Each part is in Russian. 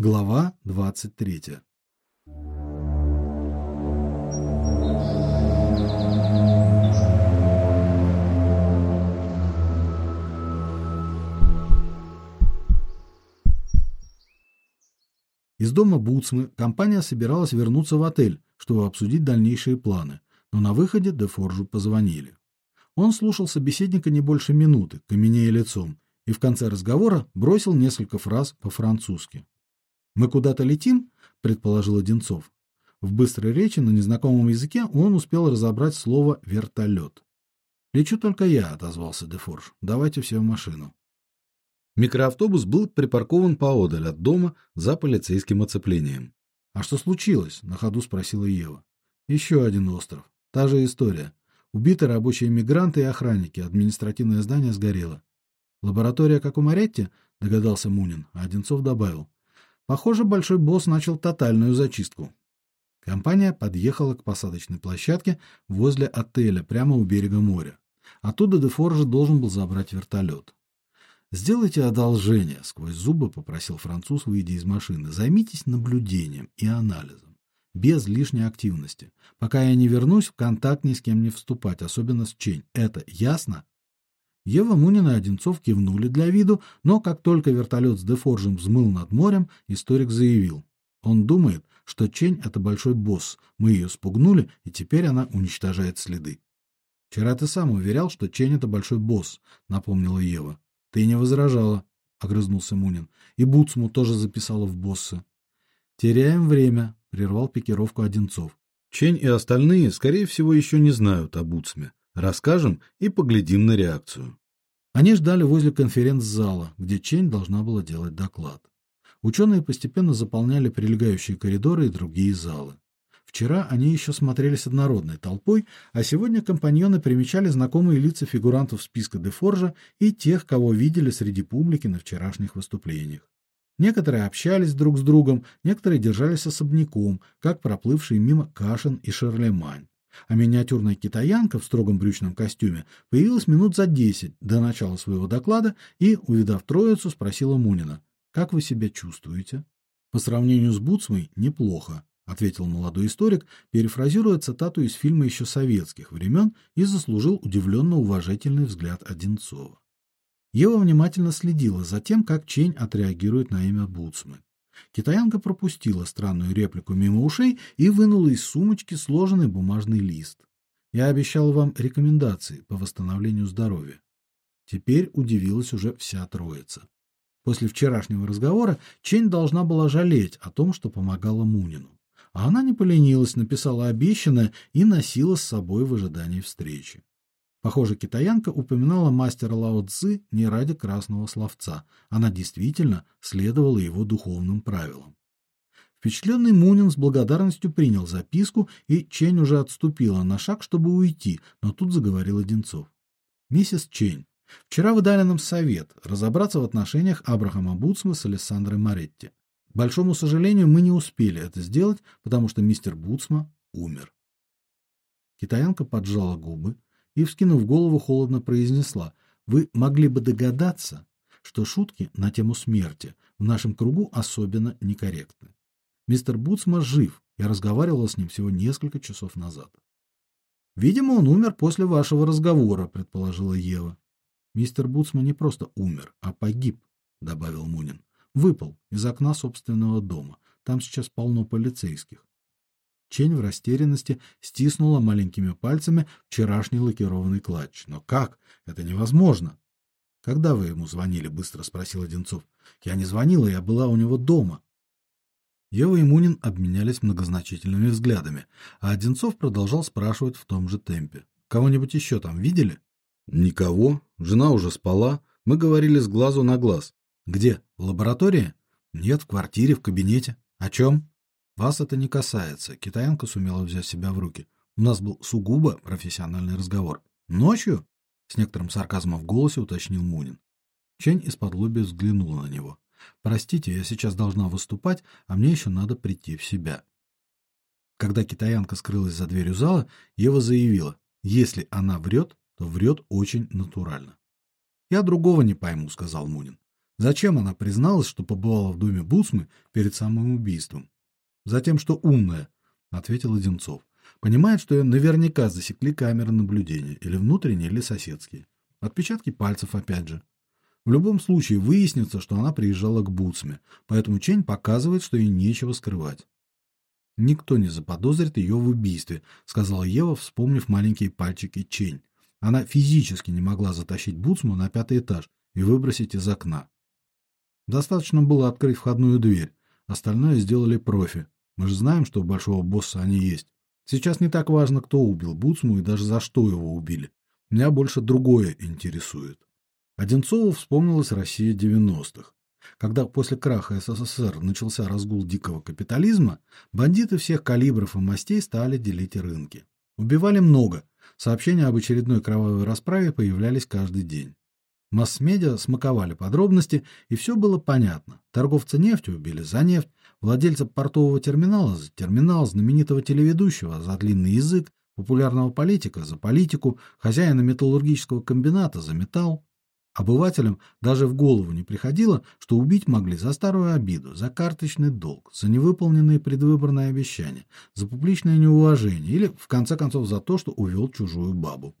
Глава 23. Из дома Буцмы компания собиралась вернуться в отель, чтобы обсудить дальнейшие планы, но на выходе Дефоржу позвонили. Он слушал собеседника не больше минуты, каменея лицом, и в конце разговора бросил несколько фраз по-французски. Мы куда-то летим, предположил Одинцов. В быстрой речи на незнакомом языке он успел разобрать слово вертолет. Лечу только я, отозвался Дефорж. Давайте все в машину. Микроавтобус был припаркован поодаль от дома за полицейским оцеплением. А что случилось? на ходу спросила Ева. «Еще один остров. Та же история. Убиты рабочие мигранты и охранники, административное здание сгорело. Лаборатория как у Маретти, догадался Мунин, а Одинцов добавил: Похоже, большой босс начал тотальную зачистку. Компания подъехала к посадочной площадке возле отеля прямо у берега моря. Оттуда Дефорж должен был забрать вертолет. Сделайте одолжение, сквозь зубы попросил француз, выйдя из машины. Займитесь наблюдением и анализом, без лишней активности. Пока я не вернусь, в контакт ни с кем не вступать, особенно с Чень. Это ясно? Ева Мунина и Одинцов кивнули для виду, но как только вертолет с Дефоржем взмыл над морем, историк заявил: "Он думает, что Чень это большой босс. Мы ее спугнули, и теперь она уничтожает следы". "Вчера ты сам уверял, что Чень это большой босс", напомнила Ева. "Ты не возражала", огрызнулся Мунин. "И Буцму тоже записала в боссы". "Теряем время", прервал пикировку Одинцов. Чень и остальные, скорее всего, еще не знают о Буцме. Расскажем и поглядим на реакцию. Они ждали возле конференц-зала, где Чень должна была делать доклад. Ученые постепенно заполняли прилегающие коридоры и другие залы. Вчера они еще смотрелись однородной толпой, а сегодня компаньоны примечали знакомые лица фигурантов списка Дефоржа и тех, кого видели среди публики на вчерашних выступлениях. Некоторые общались друг с другом, некоторые держались особняком, как проплывшие мимо Кашин и Шарлемань а миниатюрная китаянка в строгом брючном костюме появилась минут за десять до начала своего доклада и, увидав троицу, спросила Мунина: "Как вы себя чувствуете?" "По сравнению с Буцмой, неплохо", ответил молодой историк, перефразируя цитату из фильма еще советских времен и заслужил удивленно уважительный взгляд Одинцова. Ева внимательно следила за тем, как Чень отреагирует на имя Буцмы. Китаянка пропустила странную реплику мимо ушей и вынула из сумочки сложенный бумажный лист. Я обещал вам рекомендации по восстановлению здоровья. Теперь удивилась уже вся троица. После вчерашнего разговора Чень должна была жалеть о том, что помогала Мунину. А она не поленилась, написала обещанное и носила с собой в ожидании встречи. Похоже, китаянка упоминала мастера Лао Цзы не ради красного словца. Она действительно следовала его духовным правилам. Впечатленный Мунин с благодарностью принял записку, и Чень уже отступила на шаг, чтобы уйти, но тут заговорил Одинцов. Миссис Чень, вчера вы дали нам совет разобраться в отношениях Абрахама Буцма с Алессандрой Маретти. К большому сожалению, мы не успели это сделать, потому что мистер Буцма умер. Китаянка поджала губы, и, вскинув голову, холодно произнесла: "Вы могли бы догадаться, что шутки на тему смерти в нашем кругу особенно некорректны. Мистер Буцма жив. Я разговаривала с ним всего несколько часов назад. Видимо, он умер после вашего разговора, предположила Ева. Мистер Буцма не просто умер, а погиб, добавил Мунин. Выпал из окна собственного дома. Там сейчас полно полицейских. Чень в растерянности стиснула маленькими пальцами вчерашний лакированный клатч. Но как? Это невозможно. Когда вы ему звонили? быстро спросил Одинцов. Я не звонила, я была у него дома. Ева и Мунин обменялись многозначительными взглядами, а Одинцов продолжал спрашивать в том же темпе. Кого-нибудь еще там видели? Никого. Жена уже спала. Мы говорили с глазу на глаз. Где? В лаборатории? Нет, в квартире, в кабинете. О чем?» Вас это не касается. Китаянка сумела взять себя в руки. У нас был сугубо профессиональный разговор. Ночью? С некоторым сарказмом в голосе уточнил Мунин. Чень из-под лобья взглянула на него. Простите, я сейчас должна выступать, а мне еще надо прийти в себя. Когда китаянка скрылась за дверью зала, Ева заявила: "Если она врет, то врет очень натурально". "Я другого не пойму", сказал Мунин. Зачем она призналась, что побывала в доме Буцмы перед самым убийством? Затем, что умная, ответил Одинцов. Понимает, что ее наверняка засекли камеры наблюдения, или внутренние, или соседские. Отпечатки пальцев опять же. В любом случае выяснится, что она приезжала к Буцме, поэтому Чень показывает, что ей нечего скрывать. Никто не заподозрит ее в убийстве, сказала Ева, вспомнив маленькие пальчики Чень. Она физически не могла затащить Буцму на пятый этаж и выбросить из окна. Достаточно было открыть входную дверь. Остальное сделали профи. Мы же знаем, что у большого босса они есть. Сейчас не так важно, кто убил Буцму и даже за что его убили. Меня больше другое интересует. Одинцову вспомнилась Россия 90-х. Когда после краха СССР начался разгул дикого капитализма, бандиты всех калибров и мастей стали делить рынки. Убивали много. Сообщения об очередной кровавой расправе появлялись каждый день. Масс-медиа смаковали подробности, и все было понятно. Торговца нефтью убили за нефть, владельца портового терминала за терминал, знаменитого телеведущего за длинный язык, популярного политика за политику, хозяина металлургического комбината за металл. Обывателям даже в голову не приходило, что убить могли за старую обиду, за карточный долг, за невыполненные предвыборные обещания, за публичное неуважение или, в конце концов, за то, что увел чужую бабу.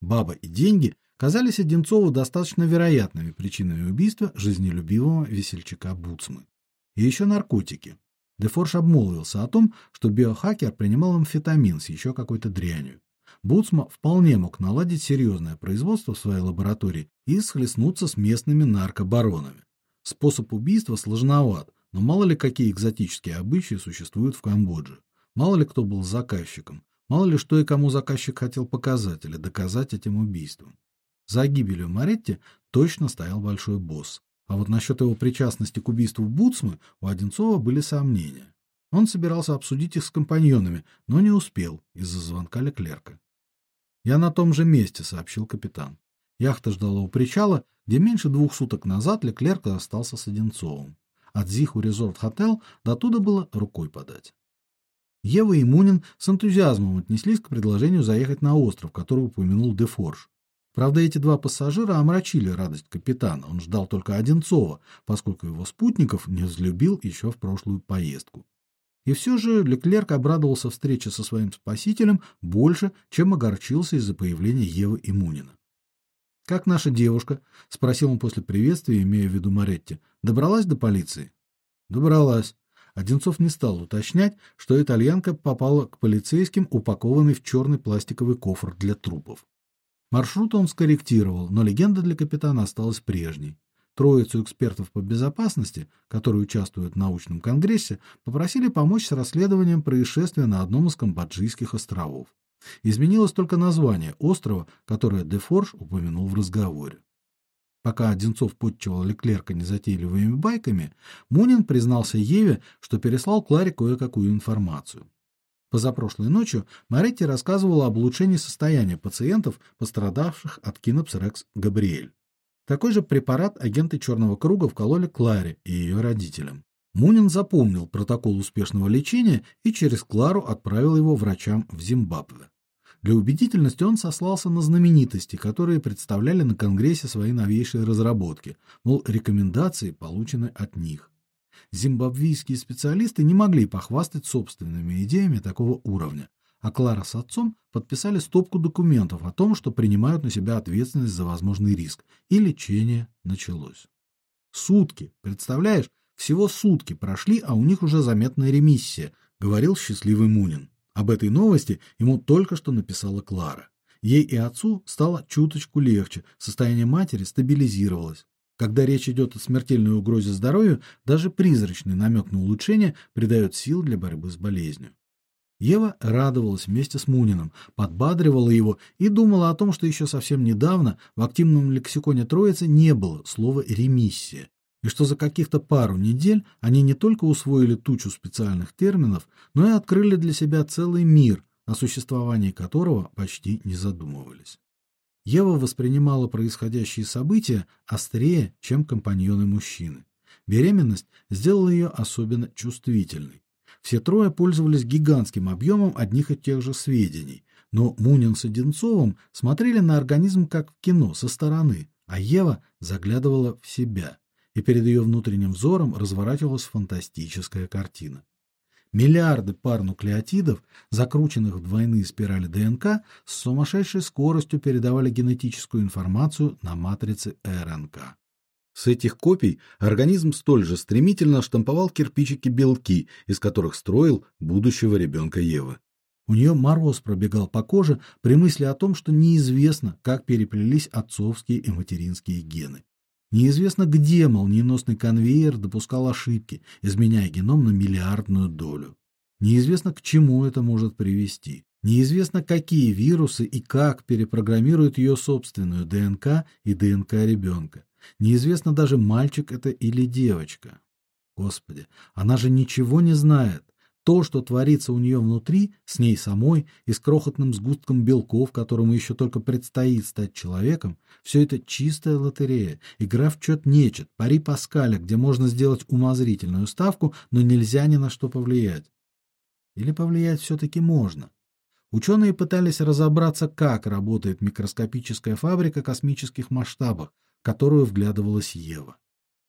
Баба и деньги казались Одинцову достаточно вероятными причинами убийства жизнелюбивого весельчака Буцмы. И еще наркотики. Дефорж обмолвился о том, что биохакер принимал амфетамин с еще какой-то дрянью. Буцма вполне мог наладить серьезное производство в своей лаборатории и схлестнуться с местными наркобаронами. Способ убийства сложноват, но мало ли какие экзотические обычаи существуют в Камбодже. Мало ли кто был заказчиком, мало ли что и кому заказчик хотел показать или доказать этим убийством. За гибелью Маретти точно стоял большой босс. А вот насчет его причастности к убийству Буцмы у Одинцова были сомнения. Он собирался обсудить их с компаньонами, но не успел из-за звонка Леклерка. Я на том же месте, сообщил капитан. Яхта ждала у причала, где меньше двух суток назад Леклерк остался с Одинцовым. От Зиху Резорт Хотел до туда было рукой подать. Ева и Мунин с энтузиазмом отнеслись к предложению заехать на остров, который упомянул Дефорж. Правда, эти два пассажира омрачили радость капитана. Он ждал только Одинцова, поскольку его спутников не взлюбил еще в прошлую поездку. И все же Леклерк обрадовался встрече со своим спасителем больше, чем огорчился из-за появления Евы и Мунина. Как наша девушка, спросил он после приветствия, имея в виду Маретти. Добралась до полиции? Добралась. Одинцов не стал уточнять, что итальянка попала к полицейским, упакованной в черный пластиковый кофр для трупов. Маршрут он скорректировал, но легенда для капитана осталась прежней. Троицу экспертов по безопасности, которые участвуют в научном конгрессе, попросили помочь с расследованием происшествия на одном из камбоджийских островов. Изменилось только название острова, которое Дефорж упомянул в разговоре. Пока Одинцов подчивал Леклерка незатейливыми байками, Мунин признался Еве, что переслал Кларе кое-какую информацию. Позапрошлой ночью Маретти рассказывала об улучшении состояния пациентов, пострадавших от кинопсрекс Габриэль. Такой же препарат агенты Черного круга вкололи Кларе и ее родителям. Мунин запомнил протокол успешного лечения и через Клару отправил его врачам в Зимбабве. Для убедительности он сослался на знаменитости, которые представляли на конгрессе свои новейшие разработки, мол, рекомендации получены от них. Зимбабвийские специалисты не могли похвастать собственными идеями такого уровня, а Клара с отцом подписали стопку документов о том, что принимают на себя ответственность за возможный риск, и лечение началось. Сутки, представляешь, всего сутки прошли, а у них уже заметная ремиссия, говорил счастливый Мунин. Об этой новости ему только что написала Клара. Ей и отцу стало чуточку легче, состояние матери стабилизировалось. Когда речь идет о смертельной угрозе здоровью, даже призрачный намек на улучшение придает сил для борьбы с болезнью. Ева радовалась вместе с Муниным, подбадривала его и думала о том, что еще совсем недавно в активном лексиконе Троицы не было слова ремиссия, и что за каких-то пару недель они не только усвоили тучу специальных терминов, но и открыли для себя целый мир, о существовании которого почти не задумывались. Ева воспринимала происходящие события острее, чем компаньоны мужчины. Беременность сделала ее особенно чувствительной. Все трое пользовались гигантским объемом одних и тех же сведений, но Мунин с Одинцовым смотрели на организм как в кино со стороны, а Ева заглядывала в себя. и перед ее внутренним взором разворачивалась фантастическая картина. Миллиарды пар нуклеотидов, закрученных в двойные спирали ДНК, с сумасшедшей скоростью передавали генетическую информацию на матрицы РНК. С этих копий организм столь же стремительно штамповал кирпичики белки, из которых строил будущего ребенка Евы. У нее мороз пробегал по коже при мысли о том, что неизвестно, как переплелись отцовские и материнские гены. Неизвестно, где молниеносный конвейер допускал ошибки, изменяя геном на миллиардную долю. Неизвестно, к чему это может привести. Неизвестно, какие вирусы и как перепрограммируют ее собственную ДНК и ДНК ребенка. Неизвестно даже, мальчик это или девочка. Господи, она же ничего не знает. То, что творится у нее внутри, с ней самой и с крохотным сгустком белков, которому еще только предстоит стать человеком, все это чистая лотерея, игра в чет нечет, пари Паскаля, где можно сделать умозрительную ставку, но нельзя ни на что повлиять. Или повлиять все таки можно. Ученые пытались разобраться, как работает микроскопическая фабрика космических масштабов, в которую вглядывалась Ева.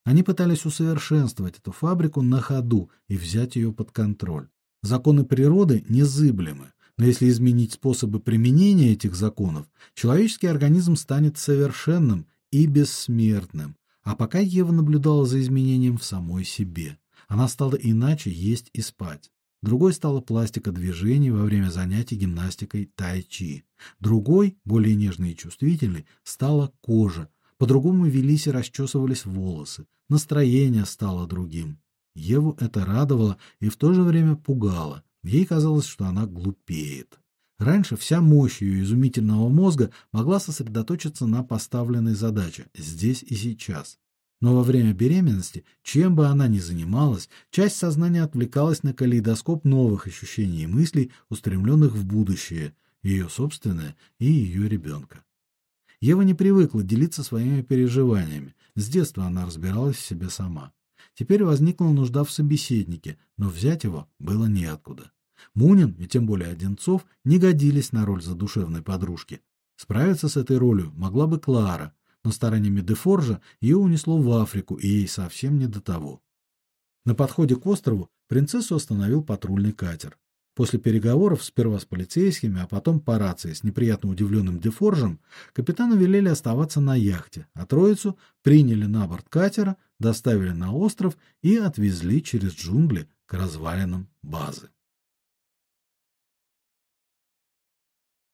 Они пытались усовершенствовать эту фабрику на ходу и взять ее под контроль. Законы природы незыблемы, но если изменить способы применения этих законов, человеческий организм станет совершенным и бессмертным. А пока Ева наблюдала за изменением в самой себе. Она стала иначе есть и спать. Другой стала пластика движений во время занятий гимнастикой тай-чи. Другой, более нежный и чувствительный, стала кожа, по-другому велись и расчесывались волосы, настроение стало другим. Еву это радовало и в то же время пугало. Ей казалось, что она глупеет. Раньше вся мощь ее изумительного мозга могла сосредоточиться на поставленной задаче здесь и сейчас. Но во время беременности, чем бы она ни занималась, часть сознания отвлекалась на калейдоскоп новых ощущений и мыслей, устремленных в будущее, ее собственное и ее ребенка. Ева не привыкла делиться своими переживаниями. С детства она разбиралась в себе сама. Теперь возникла нужда в собеседнике, но взять его было неоткуда. Мунин и тем более Одинцов не годились на роль задушевной подружки. Справиться с этой ролью могла бы Клара, но стараниями Дефоржа ее унесло в Африку, и ей совсем не до того. На подходе к острову принцессу остановил патрульный катер. После переговоров сперва с полицейскими, а потом по рации с неприятно удивленным Дефоржем, капитану велели оставаться на яхте, а троицу приняли на борт катера, доставили на остров и отвезли через джунгли к развалинам базы.